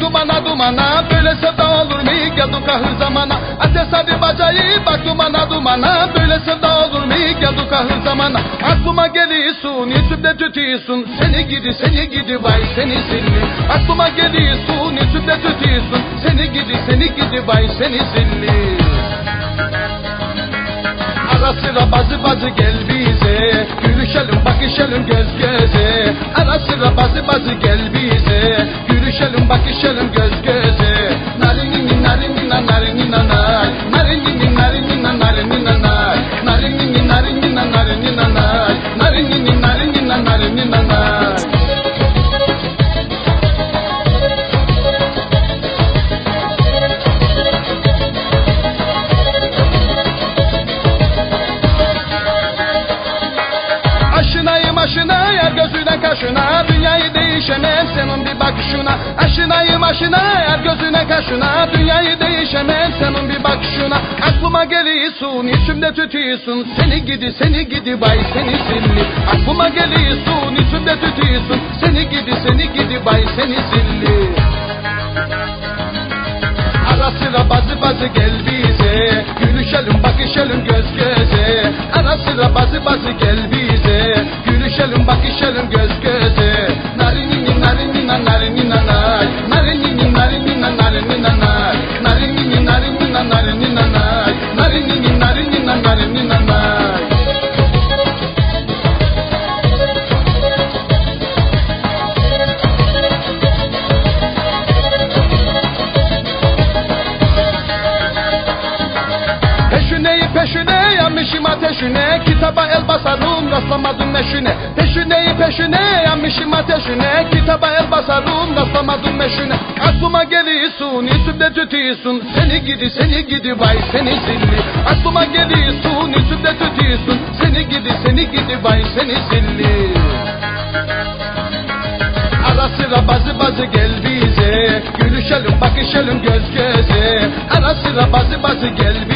dumana Böyle sevda olur mu geldik ahır zamana. Ateş hadi bacayı bak dumana dumana Böyle sevda olur mu geldik ahır zamana. Aklıma geliyorsun yüzümde tütüyorsun. Seni gidi seni gidi vay seni zilli. Aklıma geliyorsun yüzümde tütüyorsun. Seni gidi seni gidi vay seni zilli. Ara sıra bazı bazı gel bize. Gülüşelim bakışalım göz göze. Ara sıra bazı bazı gel kaşına Dünyayı değişemem senin bir bakışına. Aşınayım aşına yer gözüne kaşına. Dünyayı değişemem senin bir bakışına. Aklıma geliyorsun içimde tütüyorsun. Seni gidi seni gidi bay seni zilli Aklıma geliyorsun içimde tütüyorsun. Seni gidi seni gidi bay seni zilli Ara sıra bazı bazı gel bize. Gülüşelim bakışalım göz göze. Ara sıra bazı bazı gel bize. Gülüşelim bakışalım göz yanmışım ateşine Kitaba el basarım rastlamadım meşine. Peşineyi peşine yanmışım ateşine. Kitaba el basarım rastlamadım meşine. Aklıma geliyorsun yüzümde tütüyorsun Seni gidi seni gidi vay seni zilli. Aklıma geliyorsun yüzümde tütüyorsun Seni gidi seni gidi vay seni zilli. Ara sıra bazı bazı gel bize. Gülüşelim bakışalım göz göze. Ara sıra bazı bazı gel bize